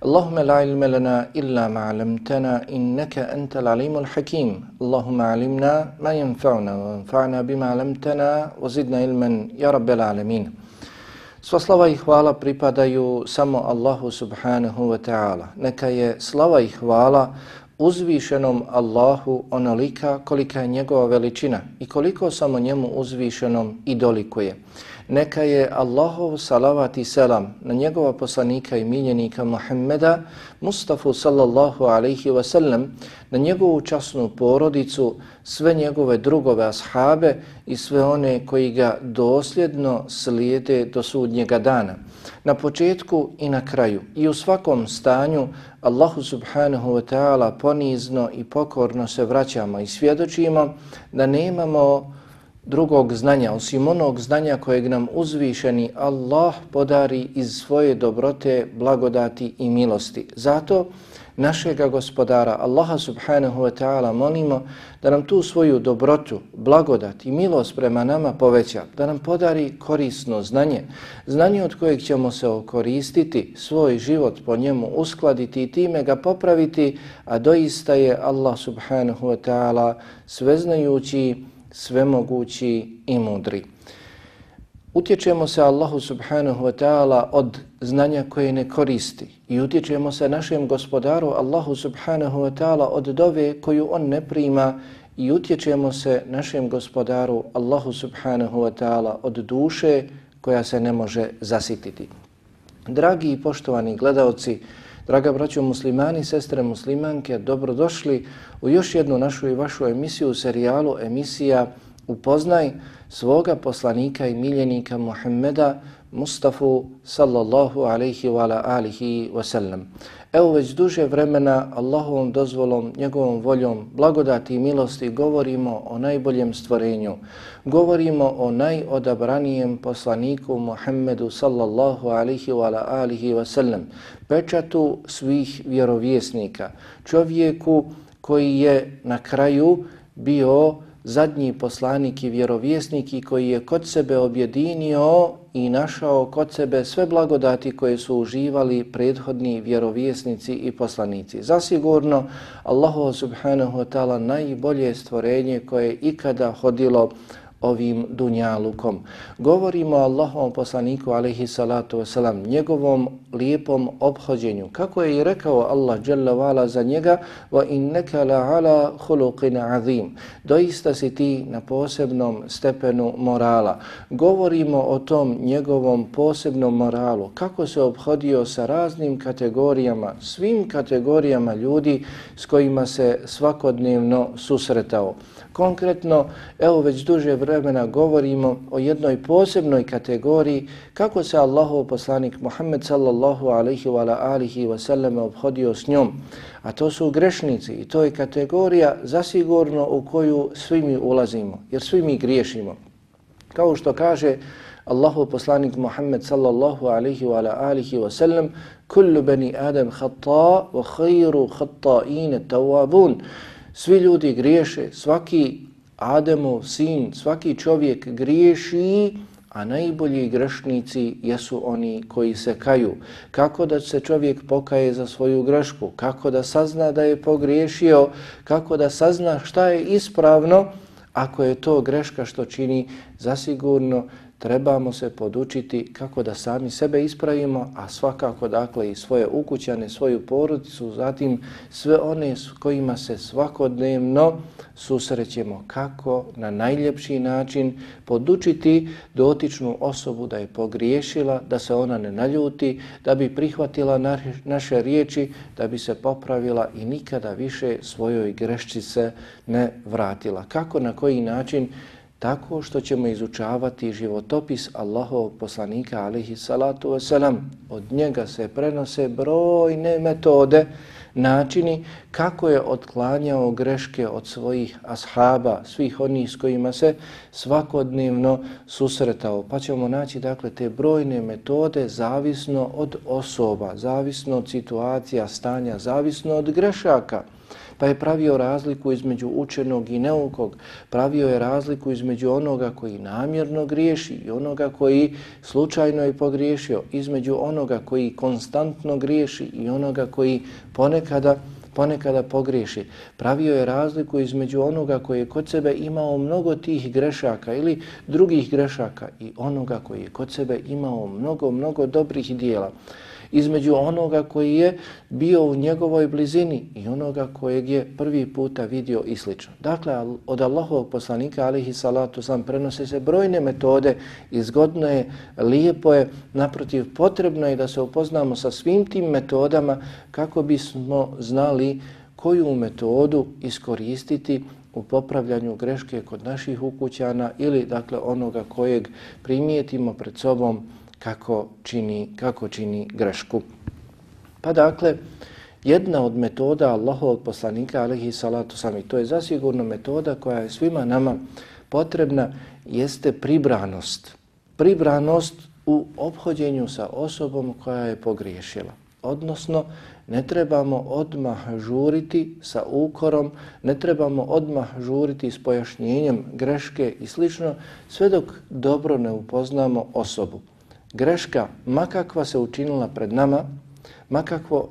اللهم لا علم لنا إلا ما علمتنا إنك أنت العليم الحكيم اللهم علمنا ما ينفعنا وانفعنا بما علمتنا وزدنا علما يا رب العالمين Sva slava i hvala pripadaju samo Allahu subhanahu wa ta'ala. Neka je slava i hvala uzvišenom Allahu onolika kolika je njegova veličina i koliko samo njemu uzvišenom i dolikuje. Neka je Allahov salavat i selam na njegova poslanika i miljenika Muhammeda, Mustafa sallallahu alaihi wa sallam, na njegovu časnu porodicu, sve njegove drugove ashabe i sve one koji ga dosljedno slijede do sudnjega dana. Na početku i na kraju i u svakom stanju Allahu subhanahu wa ta'ala ponizno i pokorno se vraćamo i svjedočimo da nemamo drugog znanja, osim onog znanja kojeg nam uzvišeni Allah podari iz svoje dobrote, blagodati i milosti. Zato našega gospodara Allaha subhanahu wa ta'ala molimo da nam tu svoju dobrotu, blagodat i milost prema nama poveća, da nam podari korisno znanje, znanje od kojeg ćemo se okoristiti, svoj život po njemu uskladiti i time ga popraviti, a doista je Allah subhanahu wa ta'ala sveznajući, svemogući i mudri. Utječemo se Allahu subhanahu wa ta'ala od znanja koje ne koristi i utječemo se našem gospodaru Allahu subhanahu wa ta'ala od dove koju on ne prima i utječemo se našem gospodaru Allahu subhanahu wa ta'ala od duše koja se ne može zasititi. Dragi i poštovani gledalci, draga braćo muslimani, sestre muslimanke, dobrodošli u još jednu našu i vašu emisiju, serijalu emisija Upoznaj svoga poslanika i miljenika Muhammeda Mustafa sallallahu alaihi wa ala alihi wa sallam. Evo već duže vremena Allahovom dozvolom, njegovom voljom, blagodati i milosti govorimo o najboljem stvorenju. Govorimo o najodabranijem poslaniku Muhammedu sallallahu alaihi wa ala alihi wa sallam. Pečatu svih vjerovjesnika. Čovjeku koji je na kraju bio zadnji poslanik i vjerovjesnik i koji je kod sebe objedinio i našao kod sebe sve blagodati koje su uživali prethodni vjerovjesnici i poslanici. Zasigurno, Allahu subhanahu wa ta'ala najbolje stvorenje koje je ikada hodilo ovim dunjalukom. Govorimo o Allahovom poslaniku alaihi salatu wasalam, njegovom lijepom obhođenju. Kako je i rekao Allah jalla vala za njega wa innaka la ala khuluqin azim. Doista si ti na posebnom stepenu morala. Govorimo o tom njegovom posebnom moralu. Kako se obhodio sa raznim kategorijama, svim kategorijama ljudi s kojima se svakodnevno susretao Konkretno, evo već duže vremena govorimo o jednoj posebnoj kategoriji kako se Allahov poslanik Muhammed sallallahu alaihi wa alihi wa sallam obhodio s njom. A to su grešnici i to je kategorija zasigurno u koju svi mi ulazimo, jer svi mi griješimo. Kao što kaže Allahu poslanik Muhammed sallallahu alaihi wa alihi wa sallam kullu bani adam khata wa khayru khata'in tawabun svi ljudi griješe svaki Ademov sin svaki čovjek griješi a najbolji grešnici jesu oni koji se kaju. Kako da se čovjek pokaje za svoju grešku, kako da sazna da je pogriješio, kako da sazna šta je ispravno, ako je to greška što čini, zasigurno trebamo se podučiti kako da sami sebe ispravimo, a svakako dakle i svoje ukućane, svoju porodicu, zatim sve one s kojima se svakodnevno susrećemo kako na najljepši način podučiti dotičnu osobu da je pogriješila, da se ona ne naljuti, da bi prihvatila naše riječi, da bi se popravila i nikada više svojoj grešci se ne vratila. Kako, na koji način tako što ćemo izučavati životopis Allahovog poslanika alihi salatu wasalam. Od njega se prenose brojne metode, načini kako je otklanjao greške od svojih ashaba, svih onih s kojima se svakodnevno susretao. Pa ćemo naći dakle te brojne metode zavisno od osoba, zavisno od situacija, stanja, zavisno od grešaka pa je pravio razliku između učenog i neukog, pravio je razliku između onoga koji namjerno griješi i onoga koji slučajno je pogriješio, između onoga koji konstantno griješi i onoga koji ponekada ponekada pogriješi. Pravio je razliku između onoga koji je kod sebe imao mnogo tih grešaka ili drugih grešaka i onoga koji je kod sebe imao mnogo, mnogo dobrih dijela između onoga koji je bio u njegovoj blizini i onoga kojeg je prvi puta vidio i slično. Dakle, od Allahovog poslanika, alihi salatu sam, prenose se brojne metode, izgodno je, lijepo je, naprotiv, potrebno je da se upoznamo sa svim tim metodama kako bismo znali koju metodu iskoristiti u popravljanju greške kod naših ukućana ili dakle onoga kojeg primijetimo pred sobom kako čini, kako čini grešku. Pa dakle, jedna od metoda Allahovog poslanika, alihi salatu sami, to je zasigurno metoda koja je svima nama potrebna, jeste pribranost. Pribranost u obhođenju sa osobom koja je pogriješila. Odnosno, ne trebamo odmah žuriti sa ukorom, ne trebamo odmah žuriti s pojašnjenjem greške i slično, sve dok dobro ne upoznamo osobu greška, makakva se učinila pred nama, makakvo,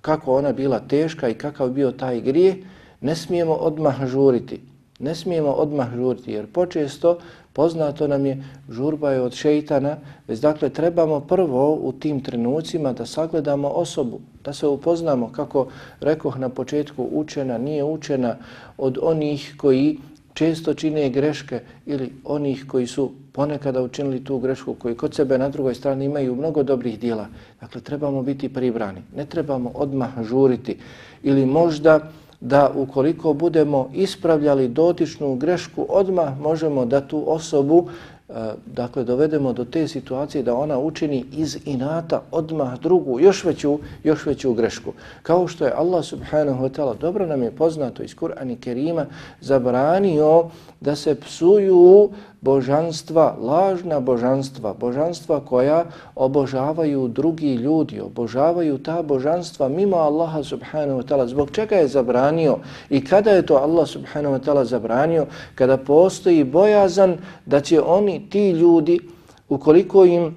kako ona bila teška i kakav bio taj grije, ne smijemo odmah žuriti. Ne smijemo odmah žuriti, jer počesto poznato nam je žurba je od šeitana, već dakle trebamo prvo u tim trenucima da sagledamo osobu, da se upoznamo kako rekoh na početku učena, nije učena od onih koji često čine greške ili onih koji su ponekada učinili tu grešku, koji kod sebe na drugoj strani imaju mnogo dobrih dijela. Dakle, trebamo biti pribrani. Ne trebamo odmah žuriti ili možda da ukoliko budemo ispravljali dotičnu grešku, odmah možemo da tu osobu E, dakle, dovedemo do te situacije da ona učini iz inata odmah drugu, još veću, još veću grešku. Kao što je Allah subhanahu wa ta'ala, dobro nam je poznato iz Kur'ana Kerima, zabranio da se psuju božanstva, lažna božanstva, božanstva koja obožavaju drugi ljudi, obožavaju ta božanstva mimo Allaha subhanahu wa ta'ala. Zbog čega je zabranio i kada je to Allah subhanahu wa ta'ala zabranio? Kada postoji bojazan da će oni, ti ljudi, ukoliko im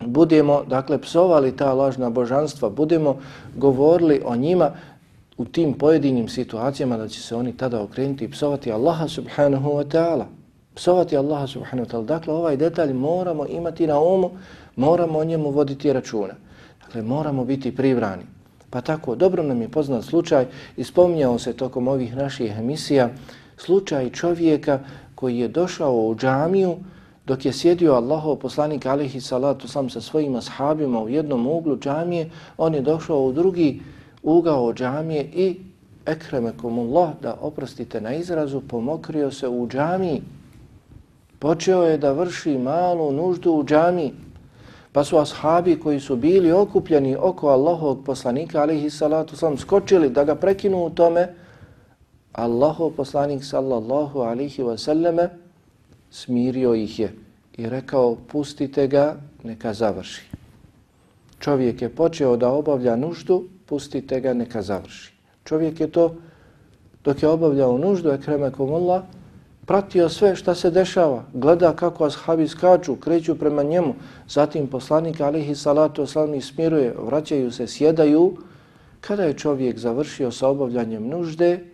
budemo, dakle, psovali ta lažna božanstva, budemo govorili o njima, u tim pojedinim situacijama da će se oni tada okrenuti i psovati Allaha subhanahu wa ta'ala psovati Allaha subhanahu wa ta'ala. Dakle, ovaj detalj moramo imati na umu, moramo o njemu voditi računa. Dakle, moramo biti privrani. Pa tako, dobro nam je poznat slučaj, i spominjao se tokom ovih naših emisija, slučaj čovjeka koji je došao u džamiju dok je sjedio Allahov poslanik alihi salatu sam sa svojim ashabima u jednom uglu džamije, on je došao u drugi ugao džamije i ekremekumullah, da oprostite na izrazu, pomokrio se u džamiji Počeo je da vrši malu nuždu u džami. Pa su ashabi koji su bili okupljeni oko Allahovog poslanika, alihi salatu sam, skočili da ga prekinu u tome. Allahov poslanik, sallallahu alihi wasallame, smirio ih je i rekao, pustite ga, neka završi. Čovjek je počeo da obavlja nuždu, pustite ga, neka završi. Čovjek je to, dok je obavljao nuždu, ekremekumullah, pratio sve šta se dešava, gleda kako ashabi skaču, kreću prema njemu, zatim poslanik alihi salatu oslavni smiruje, vraćaju se, sjedaju. Kada je čovjek završio sa obavljanjem nužde,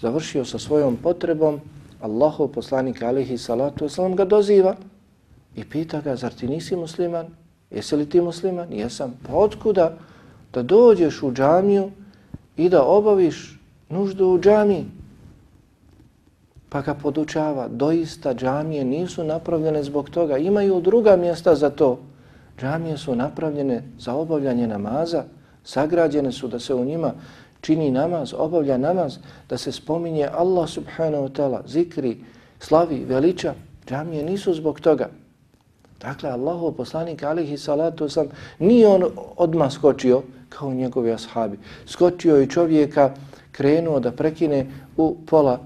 završio sa svojom potrebom, Allahu poslanik alihi salatu oslavni ga doziva i pita ga, zar ti nisi musliman? Jesi li ti musliman? Jesam. Pa otkuda da dođeš u džamiju i da obaviš nuždu u džamiji? Pa ga podučava, doista džamije nisu napravljene zbog toga, imaju druga mjesta za to. Džamije su napravljene za obavljanje namaza, sagrađene su da se u njima čini namaz, obavlja namaz, da se spominje Allah subhanahu wa ta'ala, zikri, slavi, veliča. Džamije nisu zbog toga. Dakle, Allahov poslanik alihi salatu sam, nije on odmah skočio kao njegovi ashabi. Skočio je čovjeka, krenuo da prekine u pola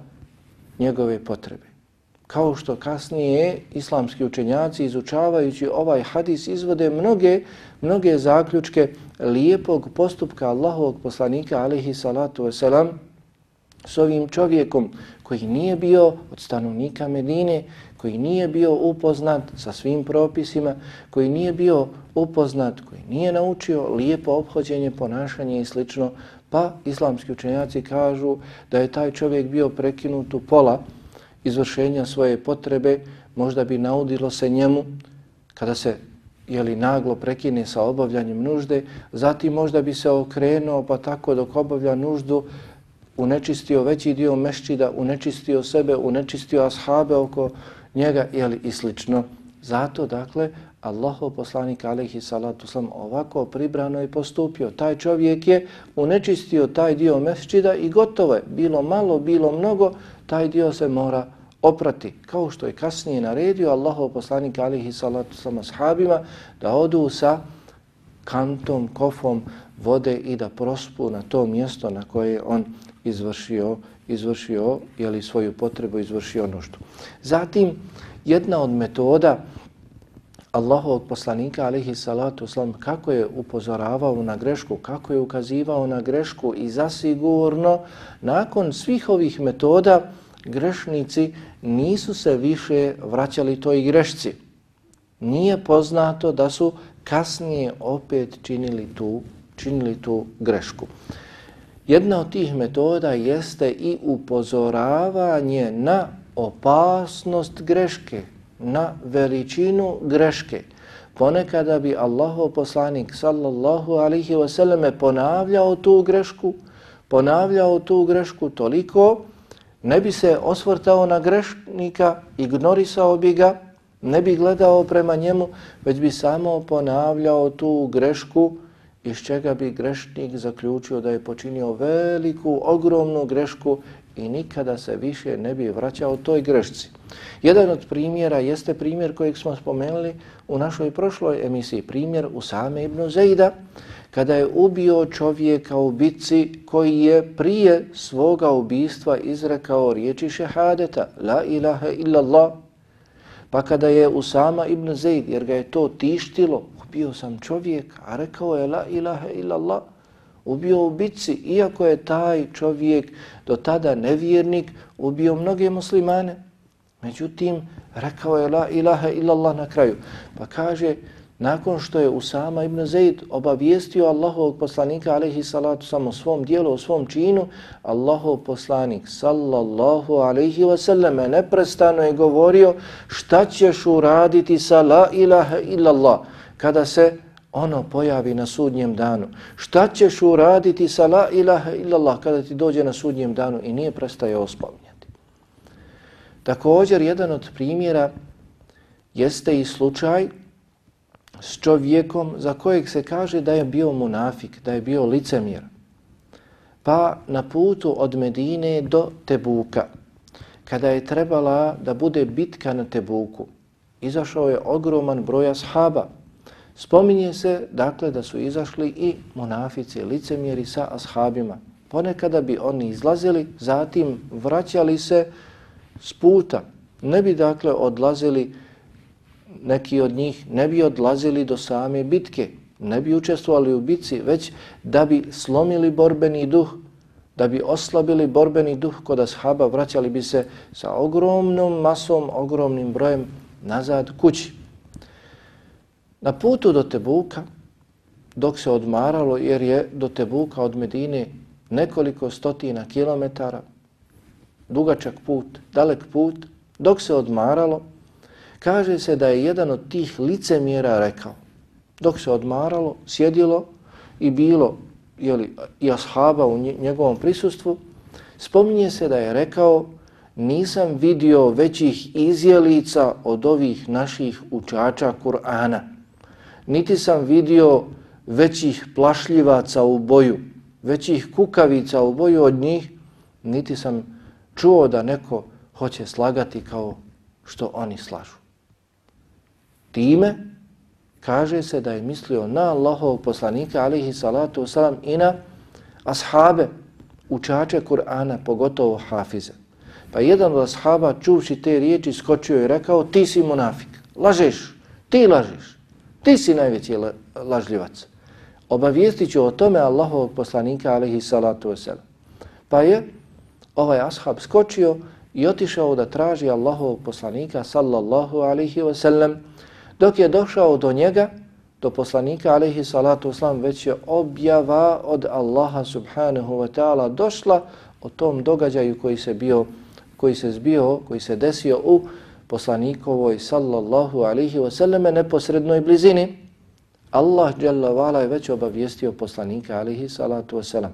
njegove potrebe. Kao što kasnije islamski učenjaci izučavajući ovaj hadis izvode mnoge, mnoge zaključke lijepog postupka Allahovog poslanika alihi salatu wasalam s ovim čovjekom koji nije bio od stanovnika Medine, koji nije bio upoznat sa svim propisima, koji nije bio upoznat, koji nije naučio lijepo obhođenje, ponašanje i slično, Pa islamski učenjaci kažu da je taj čovjek bio prekinut u pola izvršenja svoje potrebe, možda bi naudilo se njemu kada se jeli, naglo prekine sa obavljanjem nužde, zatim možda bi se okrenuo pa tako dok obavlja nuždu unečistio veći dio mešćida, unečistio sebe, unečistio ashabe oko njega jeli, i slično. Zato, dakle, Allahov poslanik alejhi salatu selam ovako pribrano je postupio. Taj čovjek je unečistio taj dio mesčida i gotovo je. Bilo malo, bilo mnogo, taj dio se mora oprati. Kao što je kasnije naredio Allahov poslanik alejhi salatu selam ashabima da odu sa kantom, kofom vode i da prospu na to mjesto na koje on izvršio, izvršio jeli, svoju potrebu izvršio nuždu. Zatim, jedna od metoda Allahovog poslanika alihi salatu uslam kako je upozoravao na grešku, kako je ukazivao na grešku i zasigurno nakon svih ovih metoda grešnici nisu se više vraćali toj grešci. Nije poznato da su kasnije opet činili tu, činili tu grešku. Jedna od tih metoda jeste i upozoravanje na opasnost greške, na veličinu greške. Ponekada bi Allahov poslanik sallallahu alihi wasallam ponavljao tu grešku, ponavljao tu grešku toliko, ne bi se osvrtao na grešnika, ignorisao bi ga, ne bi gledao prema njemu, već bi samo ponavljao tu grešku iz čega bi grešnik zaključio da je počinio veliku, ogromnu grešku i nikada se više ne bi vraćao toj grešci. Jedan od primjera jeste primjer kojeg smo spomenuli u našoj prošloj emisiji, primjer Usame ibn Zejda, kada je ubio čovjeka u bitci koji je prije svoga ubistva izrekao riječi šehadeta, la ilaha illallah, pa kada je Usama ibn Zejd, jer ga je to tištilo, ubio sam čovjeka, a rekao je la ilaha illallah, ubio u bitci, iako je taj čovjek do tada nevjernik, ubio mnoge muslimane. Međutim, rekao je la ilaha illallah na kraju. Pa kaže, nakon što je Usama ibn Zaid obavijestio Allahovog poslanika alaihi salatu samo svom dijelu, o svom činu, Allahov poslanik sallallahu alaihi wasallam neprestano je govorio šta ćeš uraditi sa la ilaha illallah kada se ono pojavi na sudnjem danu. Šta ćeš uraditi sa la ilaha illallah kada ti dođe na sudnjem danu i nije prestaje spominjati. Također, jedan od primjera jeste i slučaj s čovjekom za kojeg se kaže da je bio munafik, da je bio licemjer. Pa na putu od Medine do Tebuka, kada je trebala da bude bitka na Tebuku, izašao je ogroman broj ashaba. Spominje se, dakle, da su izašli i monafici, licemjeri sa ashabima. Ponekada bi oni izlazili, zatim vraćali se s puta. Ne bi, dakle, odlazili neki od njih, ne bi odlazili do same bitke, ne bi učestvovali u bitci, već da bi slomili borbeni duh, da bi oslabili borbeni duh kod ashaba, vraćali bi se sa ogromnom masom, ogromnim brojem nazad kući. Na putu do Tebuka, dok se odmaralo, jer je do Tebuka od Medine nekoliko stotina kilometara, dugačak put, dalek put, dok se odmaralo, kaže se da je jedan od tih licemjera rekao, dok se odmaralo, sjedilo i bilo jeli, i ashaba u njegovom prisustvu, spominje se da je rekao nisam vidio većih izjelica od ovih naših učača Kur'ana. Niti sam vidio većih plašljivaca u boju, većih kukavica u boju od njih, niti sam čuo da neko hoće slagati kao što oni slažu. Time kaže se da je mislio na Allahov poslanika alihi salatu wasalam i na ashabe, učače Kur'ana, pogotovo hafize. Pa jedan od ashaba čuvši te riječi skočio i rekao ti si munafik, lažeš, ti lažeš, ti si najveći lažljivac. Obavijestit ću o tome Allahov poslanika alaihi salatu wasalam. Pa je ovaj ashab skočio i otišao da traži Allahov poslanika sallallahu alaihi wasalam, Dok je došao do njega, do poslanika alaihi salatu uslam, već je objava od Allaha subhanahu wa ta'ala došla o tom događaju koji se bio, koji se zbio, koji se desio u poslanikovoj sallallahu alihi wa sallam neposrednoj blizini. Allah jalla je već obavijestio poslanika alihi salatu wasallam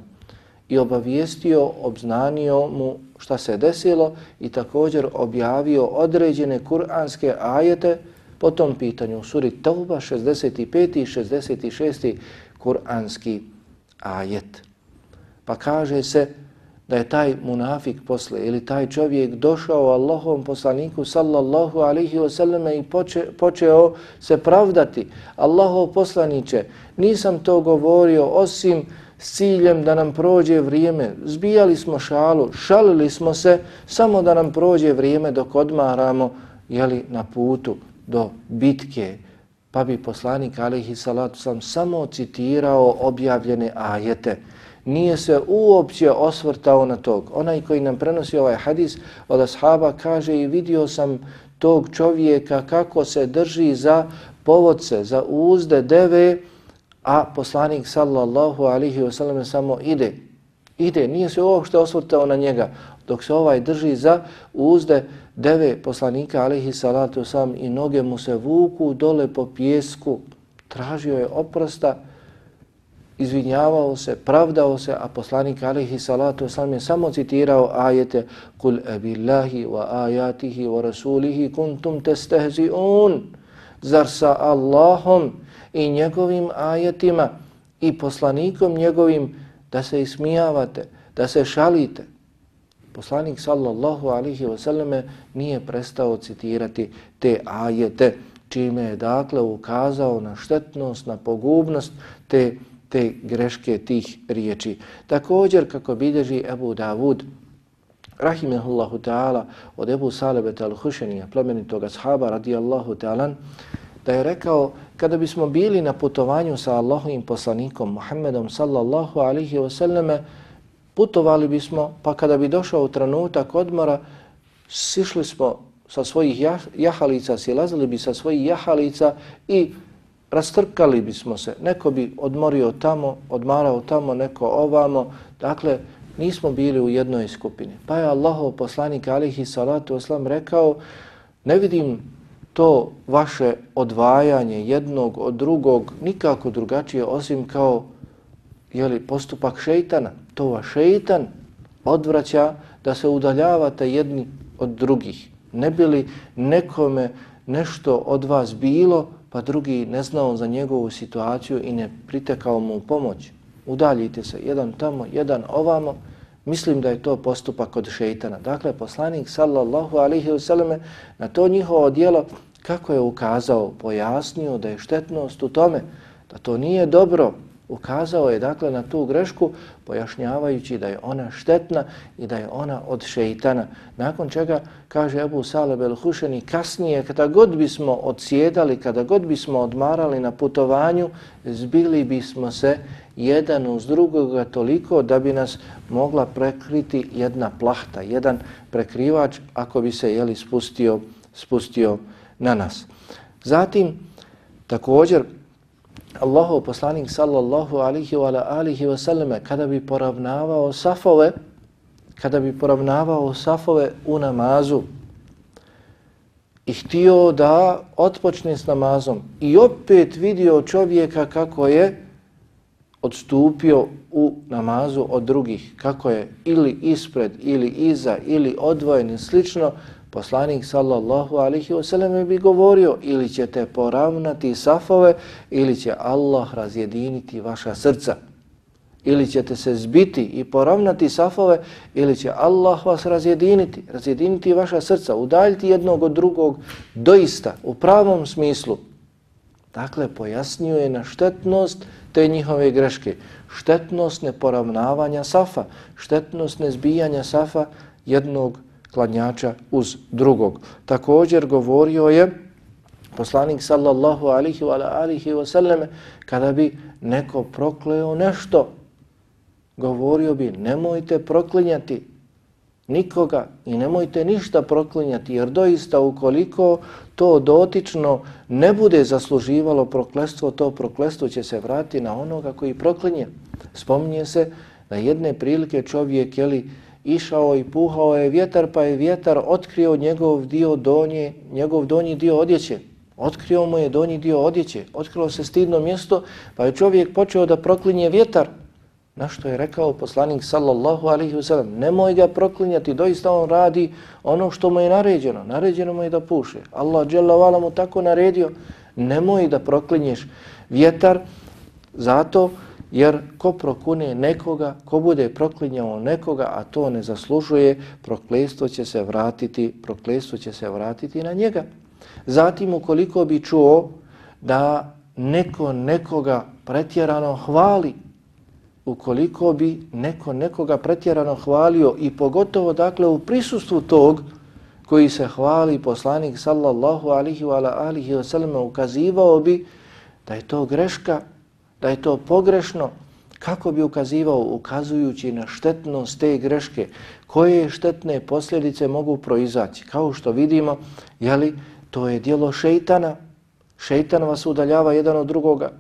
i obavijestio, obznanio mu šta se desilo i također objavio određene kuranske ajete po tom pitanju suri Tauba 65. i 66. kuranski ajet. Pa kaže se da je taj munafik posle ili taj čovjek došao Allahovom poslaniku sallallahu alaihi wasallam i poče, počeo se pravdati. Allahov poslaniće, nisam to govorio osim s ciljem da nam prođe vrijeme. Zbijali smo šalu, šalili smo se samo da nam prođe vrijeme dok odmaramo jeli, na putu do bitke, pa bi poslanik alaihi salatu sam samo citirao objavljene ajete. Nije se uopće osvrtao na tog. Onaj koji nam prenosi ovaj hadis od ashaba kaže i vidio sam tog čovjeka kako se drži za povodce, za uzde deve, a poslanik sallallahu alihi wasallam samo ide. Ide, nije se uopšte osvrtao na njega, dok se ovaj drži za uzde deve poslanika alihi salatu sam i noge mu se vuku dole po pjesku, tražio je oprosta, izvinjavao se, pravdao se, a poslanik alaihi salatu wasalam je samo citirao ajete Kul abillahi wa ajatihi wa rasulihi kuntum testehzi un. Zar sa Allahom i njegovim ajetima i poslanikom njegovim da se ismijavate, da se šalite, poslanik sallallahu alaihi wasallam nije prestao citirati te ajete, čime je dakle ukazao na štetnost, na pogubnost te, te greške tih riječi. Također, kako bilježi Ebu Davud, rahimehullahu ta'ala, od Ebu Salebeta al-Hušenija, plemenitoga ashaba radijallahu ta'alan, da je rekao, kada bismo bili na putovanju sa Allahovim poslanikom Muhammedom sallallahu alihi wasallame, putovali bismo, pa kada bi došao trenutak odmora, sišli smo sa svojih jahalica, silazili bi sa svojih jahalica i rastrkali bismo se. Neko bi odmorio tamo, odmarao tamo, neko ovamo. Dakle, nismo bili u jednoj skupini. Pa je Allahov poslanik alihi salatu oslam rekao, ne vidim to vaše odvajanje jednog od drugog nikako drugačije osim kao jeli, postupak šeitana to vas šeitan odvraća da se udaljavate jedni od drugih. Ne bili nekome nešto od vas bilo, pa drugi ne znao za njegovu situaciju i ne pritekao mu pomoć. udaljite se, jedan tamo, jedan ovamo, mislim da je to postupak od šeitana. Dakle, poslanik sallallahu alihi vseleme na to njihovo dijelo kako je ukazao, pojasnio da je štetnost u tome, da to nije dobro, ukazao je dakle na tu grešku pojašnjavajući da je ona štetna i da je ona od šeitana. Nakon čega kaže Abu Saleb el-Hušeni kasnije kada god bismo odsjedali, kada god bismo odmarali na putovanju, zbili bismo se jedan uz drugoga toliko da bi nas mogla prekriti jedna plahta, jedan prekrivač ako bi se jeli spustio, spustio na nas. Zatim, također, Allahov poslanik sallallahu alihi wa alihi wa sallame kada bi poravnavao safove, kada bi poravnavao safove u namazu i htio da otpočne s namazom i opet vidio čovjeka kako je odstupio u namazu od drugih, kako je ili ispred ili iza ili odvojen i slično, poslanik sallallahu alihi wasallam bi govorio ili ćete poravnati safove ili će Allah razjediniti vaša srca. Ili ćete se zbiti i poravnati safove ili će Allah vas razjediniti, razjediniti vaša srca, udaljiti jednog od drugog doista u pravom smislu. Dakle, pojasnio je na štetnost te njihove greške, štetnost neporavnavanja safa, štetnost nezbijanja safa jednog klanjača uz drugog. Također govorio je poslanik sallallahu alihi wa alihi wa sallame kada bi neko prokleo nešto, govorio bi nemojte proklinjati nikoga i nemojte ništa proklinjati jer doista ukoliko to dotično ne bude zasluživalo proklestvo, to proklestvo će se vratiti na onoga koji proklinje. Spominje se da jedne prilike čovjek je li išao i puhao je vjetar, pa je vjetar otkrio njegov dio donje, njegov donji dio odjeće. Otkrio mu je donji dio odjeće, otkrilo se stidno mjesto, pa je čovjek počeo da proklinje vjetar. Na što je rekao poslanik sallallahu alaihi wasallam, nemoj ga proklinjati, doista on radi ono što mu je naređeno. Naređeno mu je da puše. Allah dželavala mu tako naredio, nemoj da proklinješ vjetar, zato jer ko prokune nekoga, ko bude proklinjao nekoga, a to ne zaslužuje, proklestvo će se vratiti, proklestvo će se vratiti na njega. Zatim, ukoliko bi čuo da neko nekoga pretjerano hvali, ukoliko bi neko nekoga pretjerano hvalio i pogotovo dakle u prisustvu tog koji se hvali poslanik sallallahu alihi wa alihi wa sallam ukazivao bi da je to greška da je to pogrešno, kako bi ukazivao ukazujući na štetnost te greške, koje štetne posljedice mogu proizaći. Kao što vidimo, jeli, to je dijelo šeitana. Šeitan vas udaljava jedan od drugoga.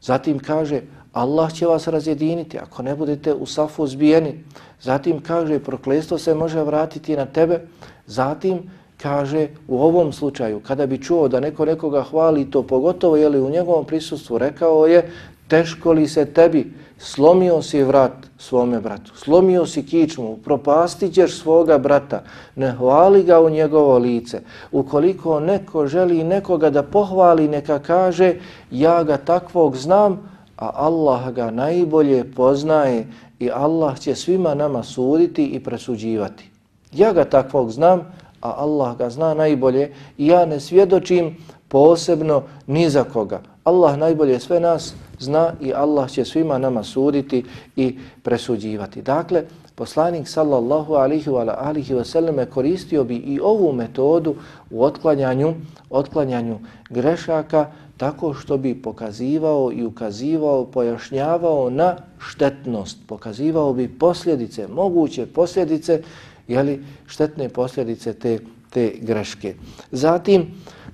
Zatim kaže, Allah će vas razjediniti ako ne budete u safu zbijeni. Zatim kaže, proklestvo se može vratiti na tebe. Zatim kaže, u ovom slučaju, kada bi čuo da neko nekoga hvali to, pogotovo je li u njegovom prisustvu, rekao je, teško li se tebi, slomio si vrat svome bratu, slomio si kičmu, propastit ćeš svoga brata, ne hvali ga u njegovo lice. Ukoliko neko želi nekoga da pohvali, neka kaže, ja ga takvog znam, a Allah ga najbolje poznaje i Allah će svima nama suditi i presuđivati. Ja ga takvog znam, a Allah ga zna najbolje i ja ne svjedočim posebno ni za koga. Allah najbolje sve nas zna i Allah će svima nama suditi i presuđivati. Dakle, poslanik sallallahu alihi wa alihi wa koristio bi i ovu metodu u otklanjanju, otklanjanju grešaka tako što bi pokazivao i ukazivao, pojašnjavao na štetnost, pokazivao bi posljedice, moguće posljedice, jeli, štetne posljedice te, te greške. Zatim,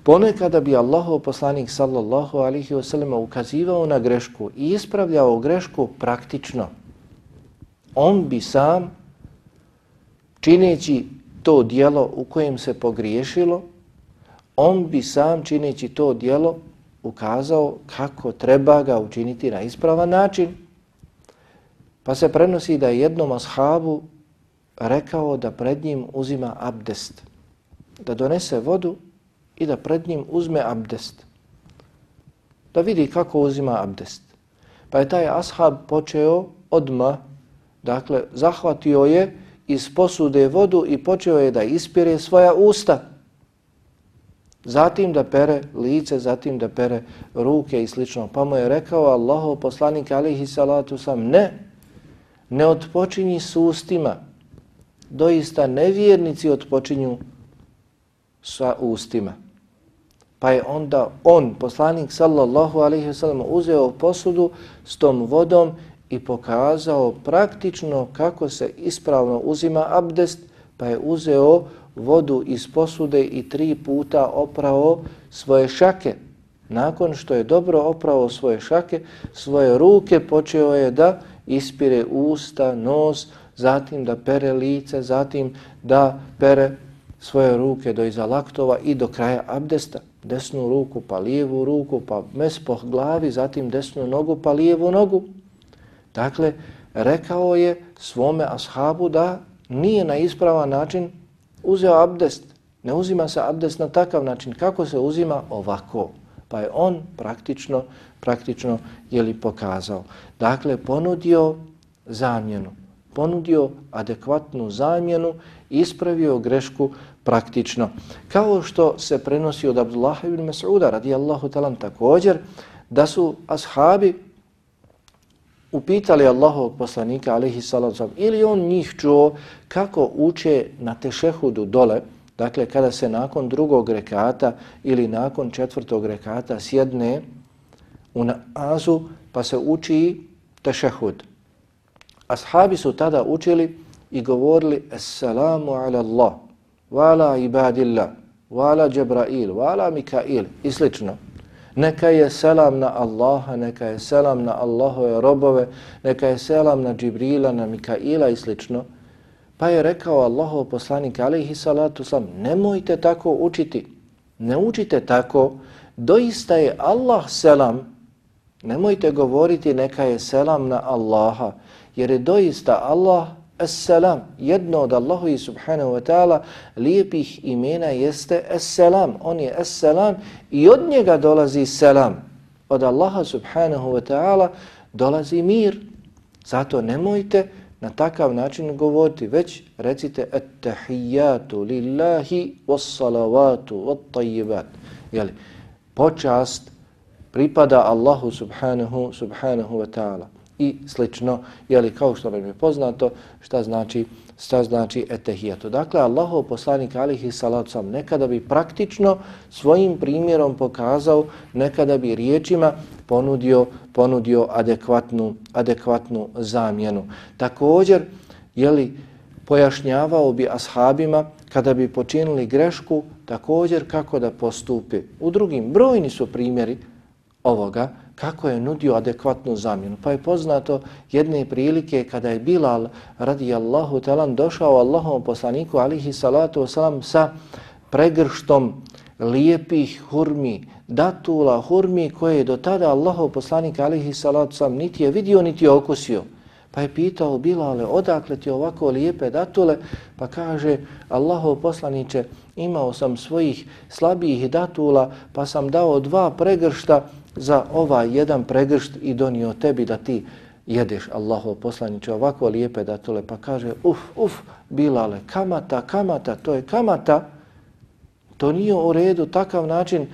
Ponekada bi Allahov poslanik sallallahu alihi wasallam ukazivao na grešku i ispravljao grešku praktično. On bi sam, čineći to dijelo u kojem se pogriješilo, on bi sam, čineći to dijelo, ukazao kako treba ga učiniti na ispravan način. Pa se prenosi da je jednom ashabu rekao da pred njim uzima abdest, da donese vodu i da pred njim uzme abdest. Da vidi kako uzima abdest. Pa je taj ashab počeo odma, dakle, zahvatio je iz posude vodu i počeo je da ispire svoja usta. Zatim da pere lice, zatim da pere ruke i slično. Pa mu je rekao Allahov poslanik alihi salatu sam, ne, ne odpočinji s ustima. Doista nevjernici otpočinju sa ustima. Pa je onda on, poslanik sallallahu alaihi wasallam, uzeo posudu s tom vodom i pokazao praktično kako se ispravno uzima abdest, pa je uzeo vodu iz posude i tri puta oprao svoje šake. Nakon što je dobro oprao svoje šake, svoje ruke počeo je da ispire usta, nos, zatim da pere lice, zatim da pere svoje ruke do iza laktova i do kraja abdesta. Desnu ruku pa lijevu ruku pa mes po glavi, zatim desnu nogu pa lijevu nogu. Dakle, rekao je svome ashabu da nije na ispravan način uzeo abdest. Ne uzima se abdest na takav način. Kako se uzima? Ovako. Pa je on praktično, praktično je li pokazao. Dakle, ponudio zamjenu. Ponudio adekvatnu zamjenu ispravio grešku praktično. Kao što se prenosi od Abdullah ibn Mas'uda radijallahu talan također, da su ashabi upitali Allahovog poslanika alaihi salatu ili on njih čuo kako uče na tešehudu dole, dakle kada se nakon drugog rekata ili nakon četvrtog rekata sjedne u nazu pa se uči tešehud. Ashabi su tada učili i govorili Assalamu ala Allah, wa ibadillah, wala ala Džebrail, Mikail i slično. Neka je selam na Allaha, neka je selam na Allahove robove, neka je selam na Džibrila, na Mikaila i slično. Pa je rekao Allahov poslanik alaihi salatu sam, nemojte tako učiti, ne učite tako, doista je Allah selam, nemojte govoriti neka je selam na Allaha, jer je doista Allah As-salam, jedno od Allahu i subhanahu wa ta'ala lijepih imena jeste As-salam. On je As-salam i od njega dolazi selam. Od Allaha subhanahu wa ta'ala dolazi mir. Zato nemojte na takav način govoriti, već recite At-tahiyyatu lillahi was-salavatu wat-tayyibat. Jeli, počast pripada Allahu subhanahu, subhanahu wa ta'ala i slično, jeli kao što nam je poznato, šta znači šta znači etehijatu. Dakle, Allahov poslanik alihi salatu sam nekada bi praktično svojim primjerom pokazao, nekada bi riječima ponudio, ponudio adekvatnu, adekvatnu zamjenu. Također, jeli, pojašnjavao bi ashabima kada bi počinili grešku, također kako da postupi. U drugim brojni su primjeri ovoga, kako je nudio adekvatnu zamjenu. Pa je poznato jedne prilike kada je Bilal radijallahu talan došao Allahom poslaniku alihi salatu wasalam sa pregrštom lijepih hurmi, datula hurmi koje je do tada Allahov poslanik alihi salatu wasalam niti je vidio niti je okusio. Pa je pitao Bilale odakle ti ovako lijepe datule pa kaže Allahov poslaniće imao sam svojih slabijih datula pa sam dao dva pregršta za ovaj jedan pregršt i donio tebi da ti jedeš Allahov poslaniče ovako lijepe datule pa kaže uf uf bilale kamata kamata to je kamata. To nije u redu takav način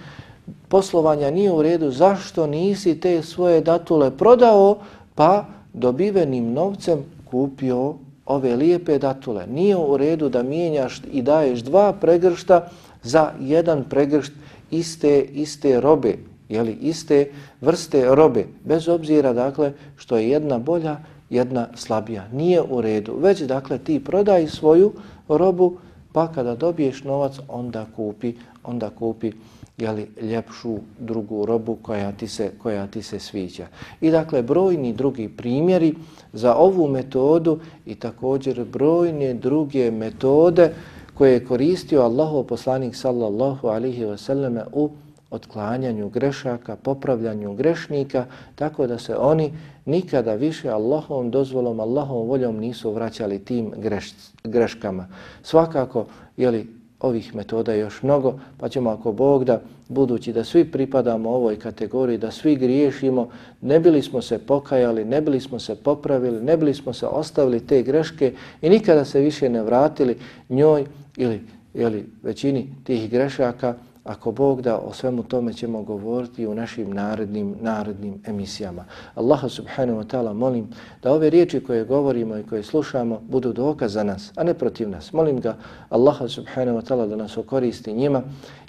poslovanja nije u redu. Zašto nisi te svoje datule prodao pa dobivenim novcem kupio ove lijepe datule? Nije u redu da mijenjaš i daješ dva pregršta za jedan pregršt iste iste robe jeli, iste vrste robe, bez obzira dakle što je jedna bolja, jedna slabija. Nije u redu, već dakle ti prodaj svoju robu, pa kada dobiješ novac, onda kupi, onda kupi jeli, ljepšu drugu robu koja ti, se, koja ti se sviđa. I dakle, brojni drugi primjeri za ovu metodu i također brojne druge metode koje je koristio Allahov poslanik sallallahu alihi wasallam u otklanjanju grešaka, popravljanju grešnika, tako da se oni nikada više Allahovom dozvolom, Allahovom voljom nisu vraćali tim greš, greškama. Svakako, jeli, ovih metoda još mnogo, pa ćemo ako Bog da, budući da svi pripadamo ovoj kategoriji, da svi griješimo, ne bili smo se pokajali, ne bili smo se popravili, ne bili smo se ostavili te greške i nikada se više ne vratili njoj ili, ili većini tih grešaka, Ako Bog da, o svemu tome ćemo govoriti u našim narednim, narednim emisijama. Allaha subhanahu wa ta'ala molim da ove riječi koje govorimo i koje slušamo budu dokaz za nas, a ne protiv nas. Molim ga Allaha subhanahu wa ta'ala da nas okoristi njima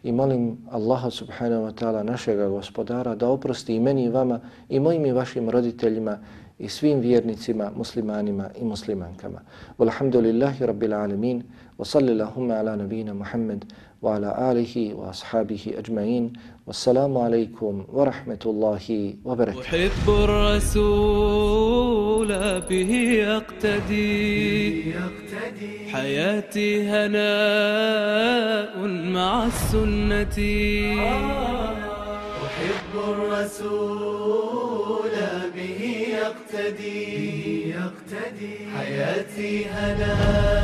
i molim Allaha subhanahu wa ta'ala našega gospodara da oprosti i meni i vama i mojim i vašim roditeljima i svim vjernicima, muslimanima i muslimankama. Walhamdulillahi rabbil alamin wa sallillahumma ala nabina Muhammed, وعلى آله وأصحابه أجمعين. والسلام عليكم ورحمة الله وبركاته أحب الرسول به يقتدي حياتي هناء مع السنة. أحب الرسول به يقتدي حياتي هناء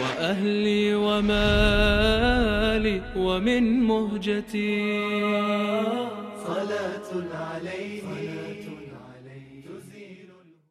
وأهلي ومالي ومن مهجتي. صلاة عليه